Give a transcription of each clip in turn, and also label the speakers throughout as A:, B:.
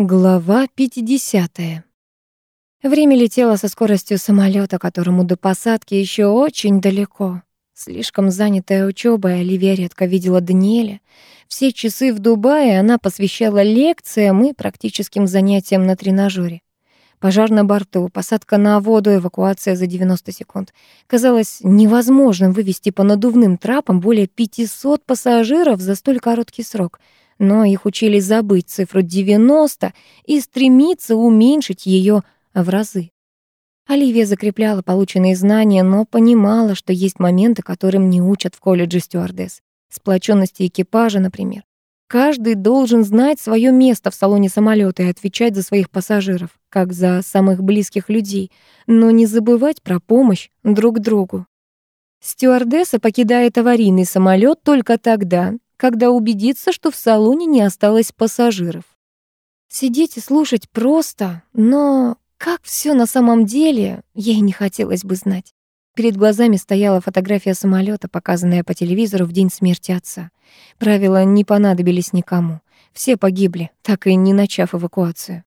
A: Глава 50. Время летело со скоростью самолета, которому до посадки еще очень далеко. Слишком занятая учебой, Оливия редко видела Даниэля. Все часы в Дубае она посвящала лекциям и практическим занятиям на тренажере. Пожар на борту, посадка на воду, эвакуация за 90 секунд. Казалось невозможным вывести по надувным трапам более 500 пассажиров за столь короткий срок — но их учили забыть цифру 90 и стремиться уменьшить ее в разы. Оливия закрепляла полученные знания, но понимала, что есть моменты, которым не учат в колледже стюардесс. Сплоченности экипажа, например. Каждый должен знать свое место в салоне самолета и отвечать за своих пассажиров, как за самых близких людей, но не забывать про помощь друг другу. Стюардесса покидает аварийный самолет только тогда, когда убедится, что в салоне не осталось пассажиров. Сидеть и слушать просто, но как все на самом деле, ей не хотелось бы знать. Перед глазами стояла фотография самолета, показанная по телевизору в день смерти отца. Правила не понадобились никому. Все погибли, так и не начав эвакуацию.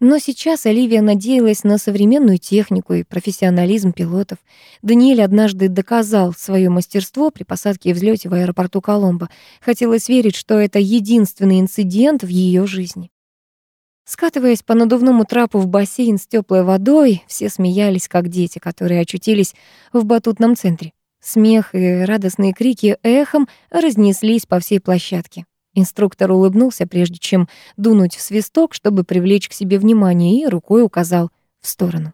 A: Но сейчас Оливия надеялась на современную технику и профессионализм пилотов. Даниэль однажды доказал свое мастерство при посадке и взлете в аэропорту Коломбо. Хотелось верить, что это единственный инцидент в ее жизни. Скатываясь по надувному трапу в бассейн с теплой водой, все смеялись, как дети, которые очутились в батутном центре. Смех и радостные крики эхом разнеслись по всей площадке. Инструктор улыбнулся, прежде чем дунуть в свисток, чтобы привлечь к себе внимание, и рукой указал в сторону.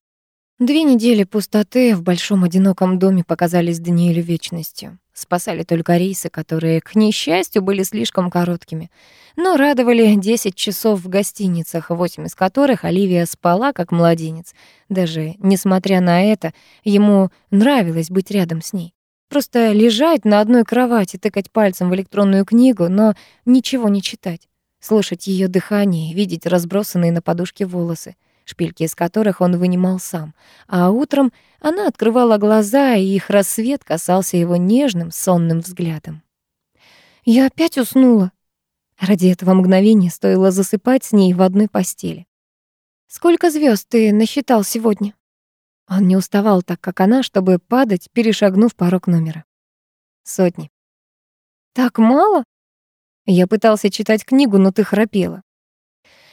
A: Две недели пустоты в большом одиноком доме показались Даниэлю вечностью. Спасали только рейсы, которые, к несчастью, были слишком короткими. Но радовали 10 часов в гостиницах, 8 из которых Оливия спала как младенец. Даже несмотря на это, ему нравилось быть рядом с ней. Просто лежать на одной кровати, тыкать пальцем в электронную книгу, но ничего не читать. Слушать ее дыхание видеть разбросанные на подушке волосы, шпильки из которых он вынимал сам. А утром она открывала глаза, и их рассвет касался его нежным, сонным взглядом. «Я опять уснула». Ради этого мгновения стоило засыпать с ней в одной постели. «Сколько звезд ты насчитал сегодня?» Он не уставал так, как она, чтобы падать, перешагнув порог номера. Сотни. «Так мало?» Я пытался читать книгу, но ты храпела.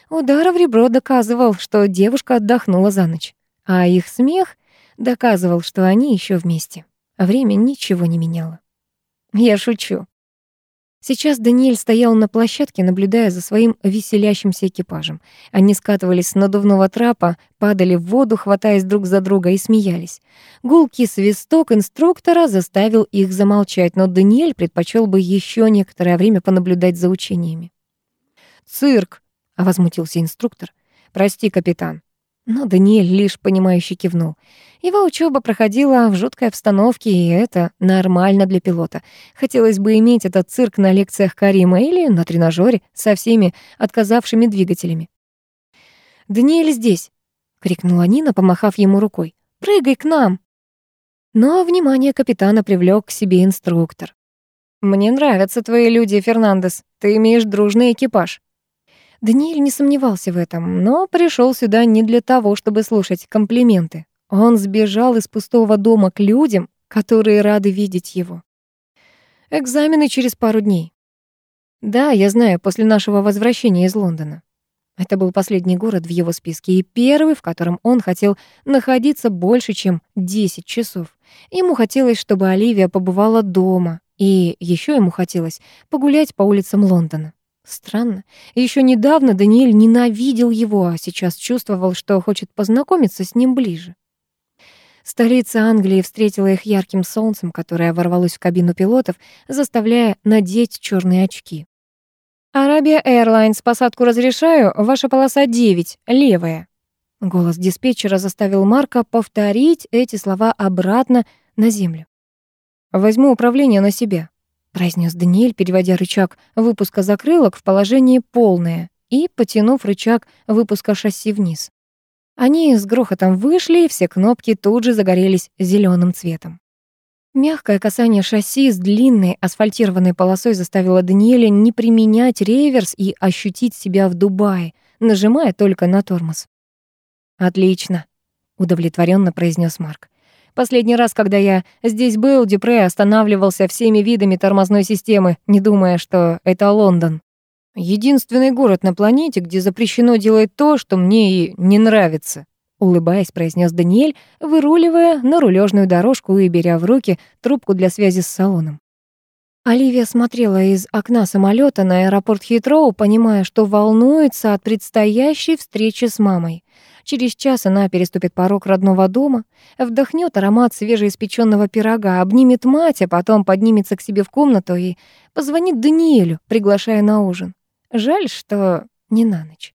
A: Удар в ребро доказывал, что девушка отдохнула за ночь, а их смех доказывал, что они еще вместе. Время ничего не меняло. Я шучу. Сейчас Даниэль стоял на площадке, наблюдая за своим веселящимся экипажем. Они скатывались с надувного трапа, падали в воду, хватаясь друг за друга, и смеялись. Гулкий свисток инструктора заставил их замолчать, но Даниэль предпочел бы еще некоторое время понаблюдать за учениями. «Цирк!» — возмутился инструктор. «Прости, капитан». Но Даниэль лишь понимающе кивнул. Его учеба проходила в жуткой обстановке, и это нормально для пилота. Хотелось бы иметь этот цирк на лекциях Карима или на тренажере со всеми отказавшими двигателями. «Даниэль здесь!» — крикнула Нина, помахав ему рукой. «Прыгай к нам!» Но внимание капитана привлек к себе инструктор. «Мне нравятся твои люди, Фернандес. Ты имеешь дружный экипаж». Даниэль не сомневался в этом, но пришел сюда не для того, чтобы слушать комплименты. Он сбежал из пустого дома к людям, которые рады видеть его. Экзамены через пару дней. Да, я знаю, после нашего возвращения из Лондона. Это был последний город в его списке и первый, в котором он хотел находиться больше, чем 10 часов. Ему хотелось, чтобы Оливия побывала дома, и еще ему хотелось погулять по улицам Лондона. Странно. Еще недавно Даниэль ненавидел его, а сейчас чувствовал, что хочет познакомиться с ним ближе. Столица Англии встретила их ярким солнцем, которое ворвалось в кабину пилотов, заставляя надеть черные очки. «Арабия Airlines, посадку разрешаю, ваша полоса 9, левая». Голос диспетчера заставил Марка повторить эти слова обратно на землю. «Возьму управление на себя», произнес Даниэль, переводя рычаг выпуска закрылок в положение полное и потянув рычаг выпуска шасси вниз. Они с грохотом вышли, и все кнопки тут же загорелись зеленым цветом. Мягкое касание шасси с длинной асфальтированной полосой заставило Даниэля не применять реверс и ощутить себя в Дубае, нажимая только на тормоз. «Отлично», — удовлетворенно произнес Марк. «Последний раз, когда я здесь был, Дюпре останавливался всеми видами тормозной системы, не думая, что это Лондон. Единственный город на планете, где запрещено делать то, что мне и не нравится», — улыбаясь, произнес Даниэль, выруливая на рулежную дорожку и беря в руки трубку для связи с салоном. Оливия смотрела из окна самолета на аэропорт Хитроу, понимая, что волнуется от предстоящей встречи с мамой. Через час она переступит порог родного дома, вдохнет аромат свежеиспеченного пирога, обнимет мать, а потом поднимется к себе в комнату и позвонит Даниэлю, приглашая на ужин. Жаль, что не на ночь.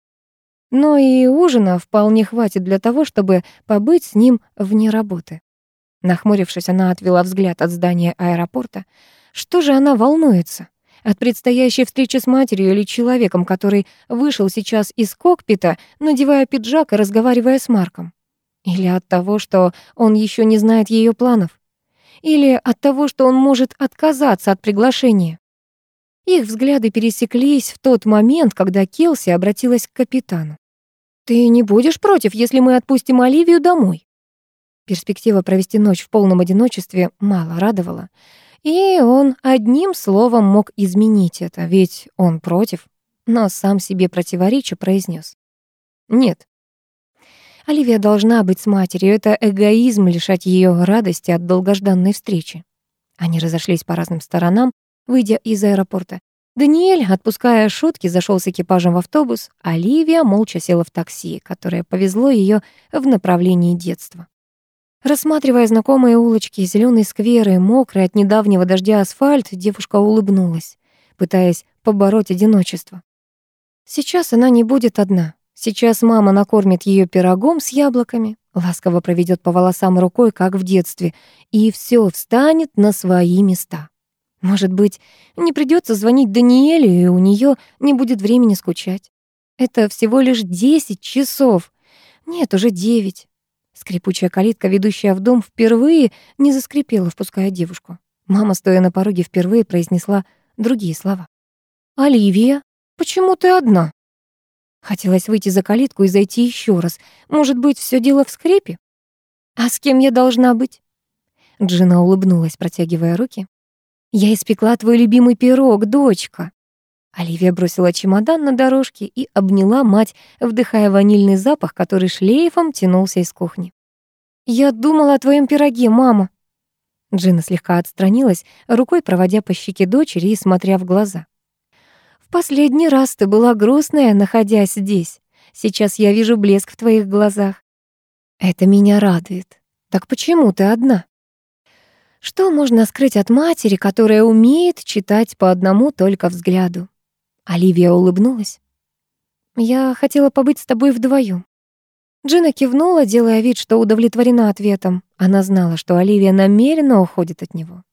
A: Но и ужина вполне хватит для того, чтобы побыть с ним вне работы. Нахмурившись, она отвела взгляд от здания аэропорта. Что же она волнуется? От предстоящей встречи с матерью или человеком, который вышел сейчас из кокпита, надевая пиджак и разговаривая с Марком? Или от того, что он еще не знает ее планов? Или от того, что он может отказаться от приглашения? Их взгляды пересеклись в тот момент, когда Келси обратилась к капитану. «Ты не будешь против, если мы отпустим Оливию домой?» Перспектива провести ночь в полном одиночестве мало радовала. И он одним словом мог изменить это, ведь он против, но сам себе противореча произнес: «Нет». Оливия должна быть с матерью, это эгоизм лишать ее радости от долгожданной встречи. Они разошлись по разным сторонам, выйдя из аэропорта. Даниэль, отпуская шутки, зашел с экипажем в автобус, Оливия молча села в такси, которое повезло ее в направлении детства. Рассматривая знакомые улочки, зеленые скверы, мокрый от недавнего дождя асфальт, девушка улыбнулась, пытаясь побороть одиночество. Сейчас она не будет одна. Сейчас мама накормит ее пирогом с яблоками, ласково проведет по волосам рукой, как в детстве, и все встанет на свои места. Может быть, не придется звонить Даниэлю, и у нее не будет времени скучать. Это всего лишь десять часов. Нет, уже девять. Скрипучая калитка, ведущая в дом, впервые не заскрипела, впуская девушку. Мама, стоя на пороге, впервые произнесла другие слова. «Оливия, почему ты одна?» Хотелось выйти за калитку и зайти еще раз. Может быть, все дело в скрипе? «А с кем я должна быть?» Джина улыбнулась, протягивая руки. «Я испекла твой любимый пирог, дочка». Оливия бросила чемодан на дорожке и обняла мать, вдыхая ванильный запах, который шлейфом тянулся из кухни. «Я думала о твоем пироге, мама». Джина слегка отстранилась, рукой проводя по щеке дочери и смотря в глаза. «В последний раз ты была грустная, находясь здесь. Сейчас я вижу блеск в твоих глазах. Это меня радует. Так почему ты одна?» Что можно скрыть от матери, которая умеет читать по одному только взгляду? Оливия улыбнулась. «Я хотела побыть с тобой вдвоем. Джина кивнула, делая вид, что удовлетворена ответом. Она знала, что Оливия намеренно уходит от него.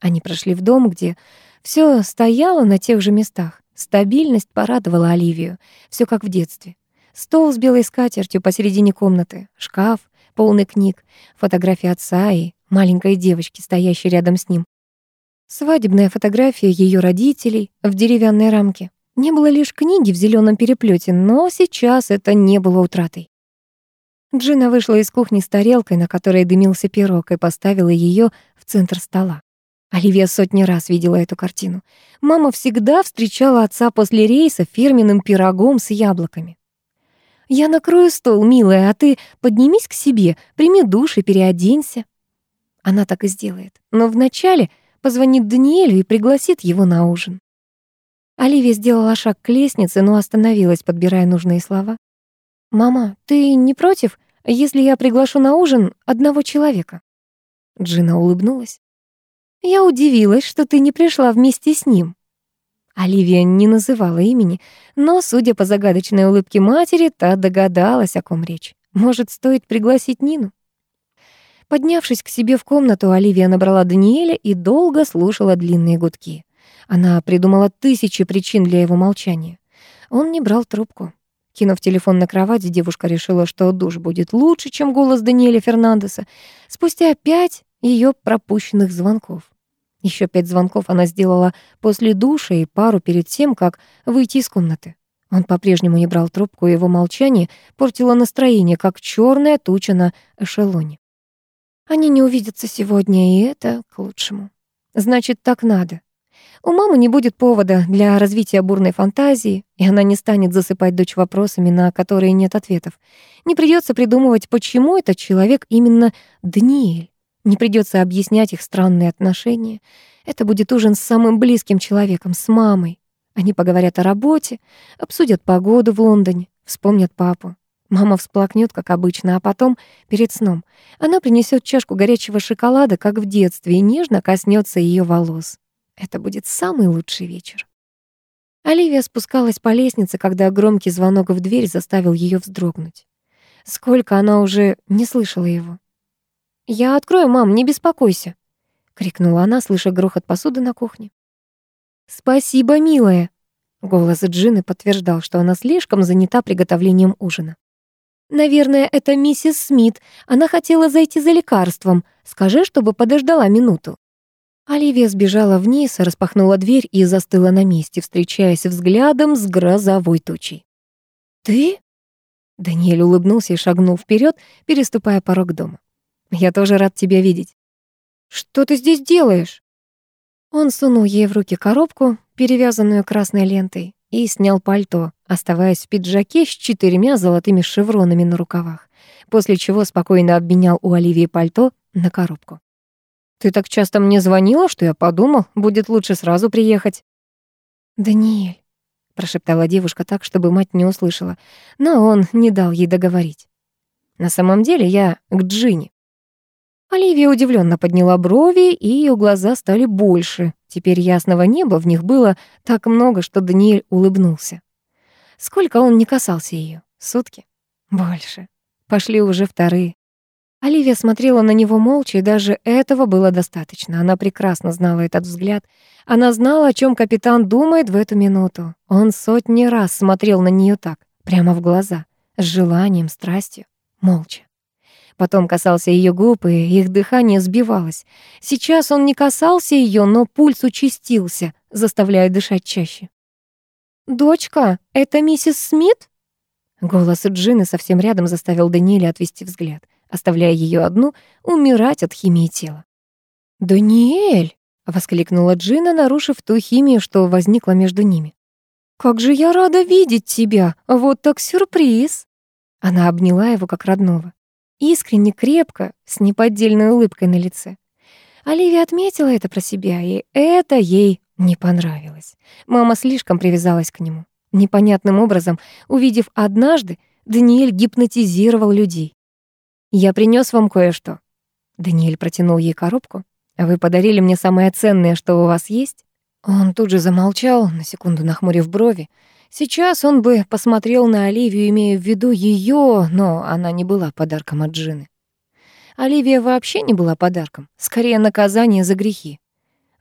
A: Они прошли в дом, где все стояло на тех же местах. Стабильность порадовала Оливию, все как в детстве. Стол с белой скатертью посередине комнаты, шкаф, полный книг, фотографии отца и маленькой девочки, стоящей рядом с ним. Свадебная фотография ее родителей в деревянной рамке. Не было лишь книги в зеленом переплете, но сейчас это не было утратой. Джина вышла из кухни с тарелкой, на которой дымился пирог, и поставила ее в центр стола. Оливия сотни раз видела эту картину. Мама всегда встречала отца после рейса фирменным пирогом с яблоками. «Я накрою стол, милая, а ты поднимись к себе, прими душ и переоденься». Она так и сделает. Но вначале позвонит Даниэлю и пригласит его на ужин. Оливия сделала шаг к лестнице, но остановилась, подбирая нужные слова. «Мама, ты не против, если я приглашу на ужин одного человека?» Джина улыбнулась. «Я удивилась, что ты не пришла вместе с ним». Оливия не называла имени, но, судя по загадочной улыбке матери, та догадалась, о ком речь. Может, стоит пригласить Нину? Поднявшись к себе в комнату, Оливия набрала Даниэля и долго слушала длинные гудки. Она придумала тысячи причин для его молчания. Он не брал трубку. Кинув телефон на кровать, девушка решила, что душ будет лучше, чем голос Даниэля Фернандеса. Спустя пять ее пропущенных звонков. Еще пять звонков она сделала после душа и пару перед тем, как выйти из комнаты. Он по-прежнему не брал трубку, и его молчание портило настроение, как черная туча на эшелоне. Они не увидятся сегодня, и это к лучшему. Значит, так надо. У мамы не будет повода для развития бурной фантазии, и она не станет засыпать дочь вопросами, на которые нет ответов. Не придется придумывать, почему этот человек именно Даниэль. Не придется объяснять их странные отношения. Это будет ужин с самым близким человеком, с мамой. Они поговорят о работе, обсудят погоду в Лондоне, вспомнят папу. Мама всплакнет, как обычно, а потом, перед сном, она принесет чашку горячего шоколада, как в детстве, и нежно коснется ее волос. Это будет самый лучший вечер. Оливия спускалась по лестнице, когда громкий звонок в дверь заставил ее вздрогнуть. Сколько она уже не слышала его. «Я открою, мам, не беспокойся», — крикнула она, слыша грохот посуды на кухне. «Спасибо, милая!» Голос Джины подтверждал, что она слишком занята приготовлением ужина. «Наверное, это миссис Смит. Она хотела зайти за лекарством. Скажи, чтобы подождала минуту». Оливия сбежала вниз, распахнула дверь и застыла на месте, встречаясь взглядом с грозовой тучей. «Ты?» Даниэль улыбнулся и шагнул вперед, переступая порог дома. «Я тоже рад тебя видеть». «Что ты здесь делаешь?» Он сунул ей в руки коробку, перевязанную красной лентой, и снял пальто, оставаясь в пиджаке с четырьмя золотыми шевронами на рукавах, после чего спокойно обменял у Оливии пальто на коробку. «Ты так часто мне звонила, что я подумал, будет лучше сразу приехать». «Даниэль», — прошептала девушка так, чтобы мать не услышала, но он не дал ей договорить. «На самом деле я к Джинни». Оливия удивленно подняла брови, и ее глаза стали больше. Теперь ясного неба в них было так много, что Даниэль улыбнулся. Сколько он не касался ее? Сутки? Больше. Пошли уже вторые. Оливия смотрела на него молча, и даже этого было достаточно. Она прекрасно знала этот взгляд. Она знала, о чем капитан думает в эту минуту. Он сотни раз смотрел на нее так, прямо в глаза, с желанием, страстью, молча. Потом касался ее губ, и их дыхание сбивалось. Сейчас он не касался ее, но пульс участился, заставляя дышать чаще. «Дочка, это миссис Смит?» Голос Джины совсем рядом заставил Даниэля отвести взгляд, оставляя ее одну умирать от химии тела. «Даниэль!» — воскликнула Джина, нарушив ту химию, что возникла между ними. «Как же я рада видеть тебя! Вот так сюрприз!» Она обняла его как родного. Искренне, крепко, с неподдельной улыбкой на лице. Оливия отметила это про себя, и это ей не понравилось. Мама слишком привязалась к нему. Непонятным образом, увидев однажды, Даниэль гипнотизировал людей. «Я принес вам кое-что». Даниэль протянул ей коробку. «А вы подарили мне самое ценное, что у вас есть?» Он тут же замолчал, на секунду нахмурив брови. Сейчас он бы посмотрел на Оливию, имея в виду ее, но она не была подарком от Джины. Оливия вообще не была подарком, скорее наказание за грехи.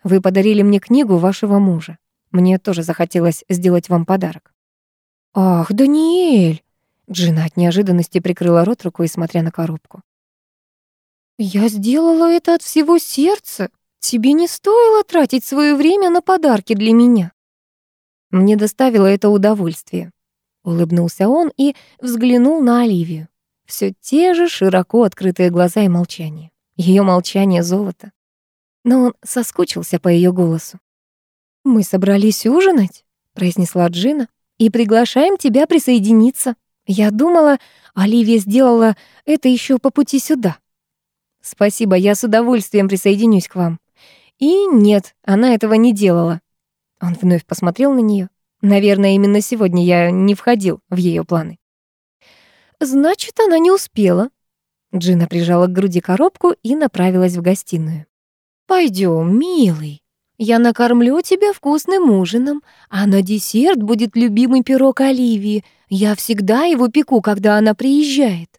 A: Вы подарили мне книгу вашего мужа. Мне тоже захотелось сделать вам подарок. Ах, Даниэль! Джина от неожиданности прикрыла рот рукой, смотря на коробку. Я сделала это от всего сердца. Тебе не стоило тратить свое время на подарки для меня. Мне доставило это удовольствие. Улыбнулся он и взглянул на Оливию. Все те же широко открытые глаза и молчание. Ее молчание — золото. Но он соскучился по ее голосу. «Мы собрались ужинать», — произнесла Джина, «и приглашаем тебя присоединиться. Я думала, Оливия сделала это еще по пути сюда». «Спасибо, я с удовольствием присоединюсь к вам». И нет, она этого не делала. Он вновь посмотрел на нее. Наверное, именно сегодня я не входил в ее планы. Значит, она не успела. Джина прижала к груди коробку и направилась в гостиную. Пойдем, милый. Я накормлю тебя вкусным ужином, а на десерт будет любимый пирог Оливии. Я всегда его пеку, когда она приезжает.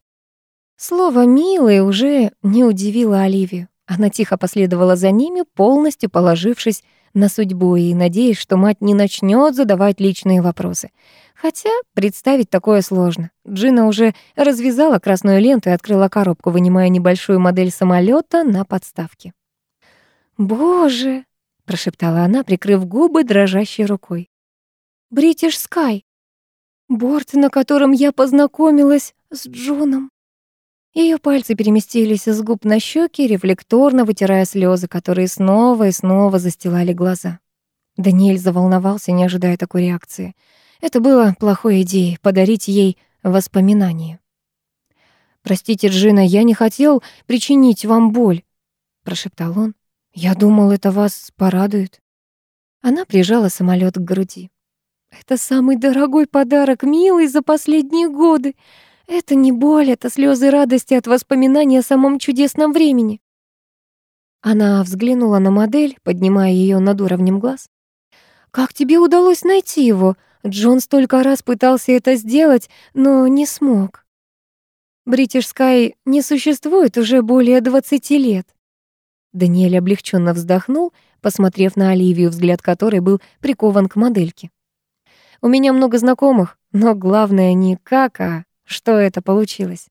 A: Слово «милый» уже не удивило Оливию. Она тихо последовала за ними, полностью положившись на судьбу и надеясь, что мать не начнет задавать личные вопросы. Хотя представить такое сложно. Джина уже развязала красную ленту и открыла коробку, вынимая небольшую модель самолета на подставке. «Боже!» — прошептала она, прикрыв губы дрожащей рукой. «Бритиш Скай!» Борт, на котором я познакомилась с Джоном. Ее пальцы переместились с губ на щеки, рефлекторно вытирая слезы, которые снова и снова застилали глаза. Даниэль заволновался, не ожидая такой реакции. Это было плохой идеей — подарить ей воспоминания. «Простите, Джина, я не хотел причинить вам боль», — прошептал он. «Я думал, это вас порадует». Она прижала самолет к груди. «Это самый дорогой подарок, милый, за последние годы. Это не боль, это слезы радости от воспоминаний о самом чудесном времени». Она взглянула на модель, поднимая ее над уровнем глаз. «Как тебе удалось найти его? Джон столько раз пытался это сделать, но не смог». Бритиш Скай не существует уже более 20 лет. Даниэль облегченно вздохнул, посмотрев на Оливию, взгляд которой был прикован к модельке. «У меня много знакомых, но главное не как, а что это получилось.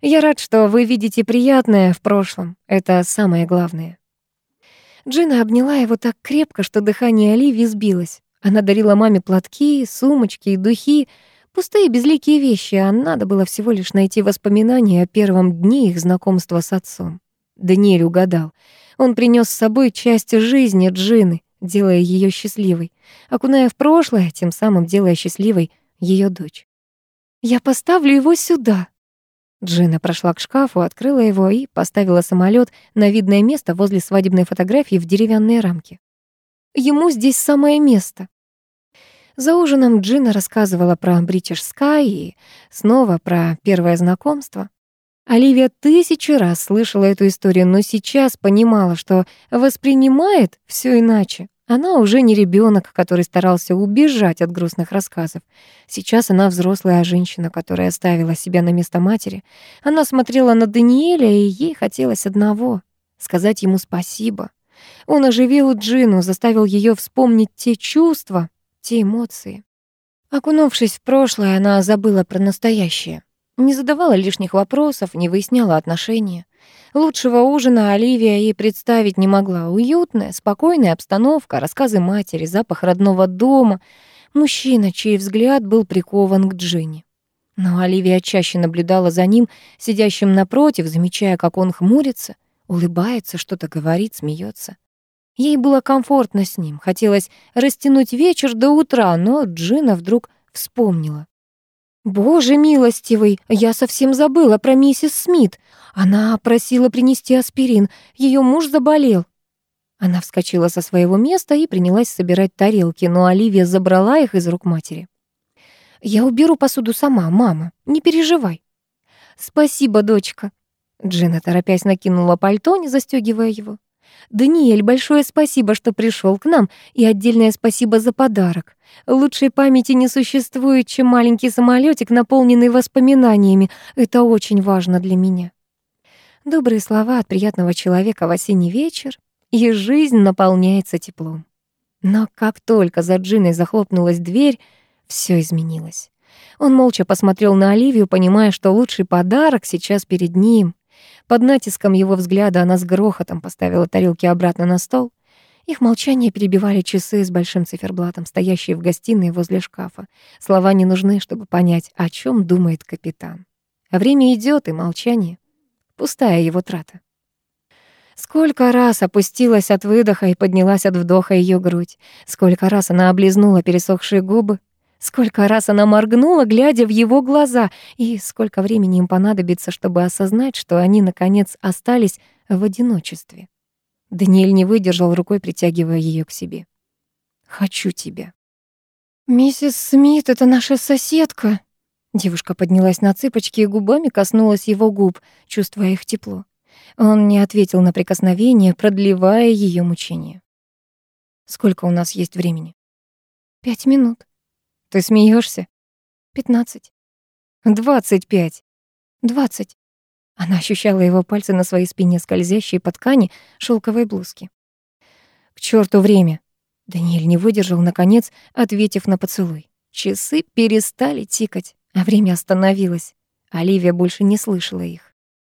A: Я рад, что вы видите приятное в прошлом. Это самое главное». Джина обняла его так крепко, что дыхание Оливии сбилось. Она дарила маме платки, сумочки и духи, Пустые безликие вещи, а надо было всего лишь найти воспоминания о первом дне их знакомства с отцом. Даниэль угадал. Он принес с собой часть жизни Джины, делая ее счастливой, окуная в прошлое, тем самым делая счастливой ее дочь. «Я поставлю его сюда». Джина прошла к шкафу, открыла его и поставила самолет на видное место возле свадебной фотографии в деревянной рамке. «Ему здесь самое место». За ужином Джина рассказывала про British Sky и снова про первое знакомство. Оливия тысячу раз слышала эту историю, но сейчас понимала, что воспринимает все иначе. Она уже не ребенок, который старался убежать от грустных рассказов. Сейчас она взрослая женщина, которая оставила себя на место матери. Она смотрела на Даниэля, и ей хотелось одного — сказать ему спасибо. Он оживил Джину, заставил ее вспомнить те чувства, те эмоции. Окунувшись в прошлое, она забыла про настоящее. Не задавала лишних вопросов, не выясняла отношения. Лучшего ужина Оливия ей представить не могла. Уютная, спокойная обстановка, рассказы матери, запах родного дома, мужчина, чей взгляд был прикован к Джинни. Но Оливия чаще наблюдала за ним, сидящим напротив, замечая, как он хмурится, улыбается, что-то говорит, смеется. Ей было комфортно с ним, хотелось растянуть вечер до утра, но Джина вдруг вспомнила. «Боже милостивый, я совсем забыла про миссис Смит. Она просила принести аспирин, ее муж заболел». Она вскочила со своего места и принялась собирать тарелки, но Оливия забрала их из рук матери. «Я уберу посуду сама, мама, не переживай». «Спасибо, дочка». Джина, торопясь, накинула пальто, не застегивая его. «Даниэль, большое спасибо, что пришел к нам, и отдельное спасибо за подарок. Лучшей памяти не существует, чем маленький самолетик, наполненный воспоминаниями. Это очень важно для меня». Добрые слова от приятного человека в осенний вечер, и жизнь наполняется теплом. Но как только за Джиной захлопнулась дверь, все изменилось. Он молча посмотрел на Оливию, понимая, что лучший подарок сейчас перед ним. Под натиском его взгляда она с грохотом поставила тарелки обратно на стол. Их молчание перебивали часы с большим циферблатом, стоящие в гостиной возле шкафа. Слова не нужны, чтобы понять, о чем думает капитан. А время идет, и молчание — пустая его трата. Сколько раз опустилась от выдоха и поднялась от вдоха ее грудь. Сколько раз она облизнула пересохшие губы, Сколько раз она моргнула, глядя в его глаза, и сколько времени им понадобится, чтобы осознать, что они, наконец, остались в одиночестве. Даниэль не выдержал рукой, притягивая ее к себе. «Хочу тебя». «Миссис Смит, это наша соседка». Девушка поднялась на цыпочки и губами коснулась его губ, чувствуя их тепло. Он не ответил на прикосновение, продлевая ее мучение. «Сколько у нас есть времени?» «Пять минут». Ты смеешься? Пятнадцать. Двадцать пять. Двадцать. Она ощущала его пальцы на своей спине, скользящие по ткани шелковой блузки. К черту время. Даниэль не выдержал, наконец, ответив на поцелуй. Часы перестали тикать, а время остановилось. Оливия больше не слышала их.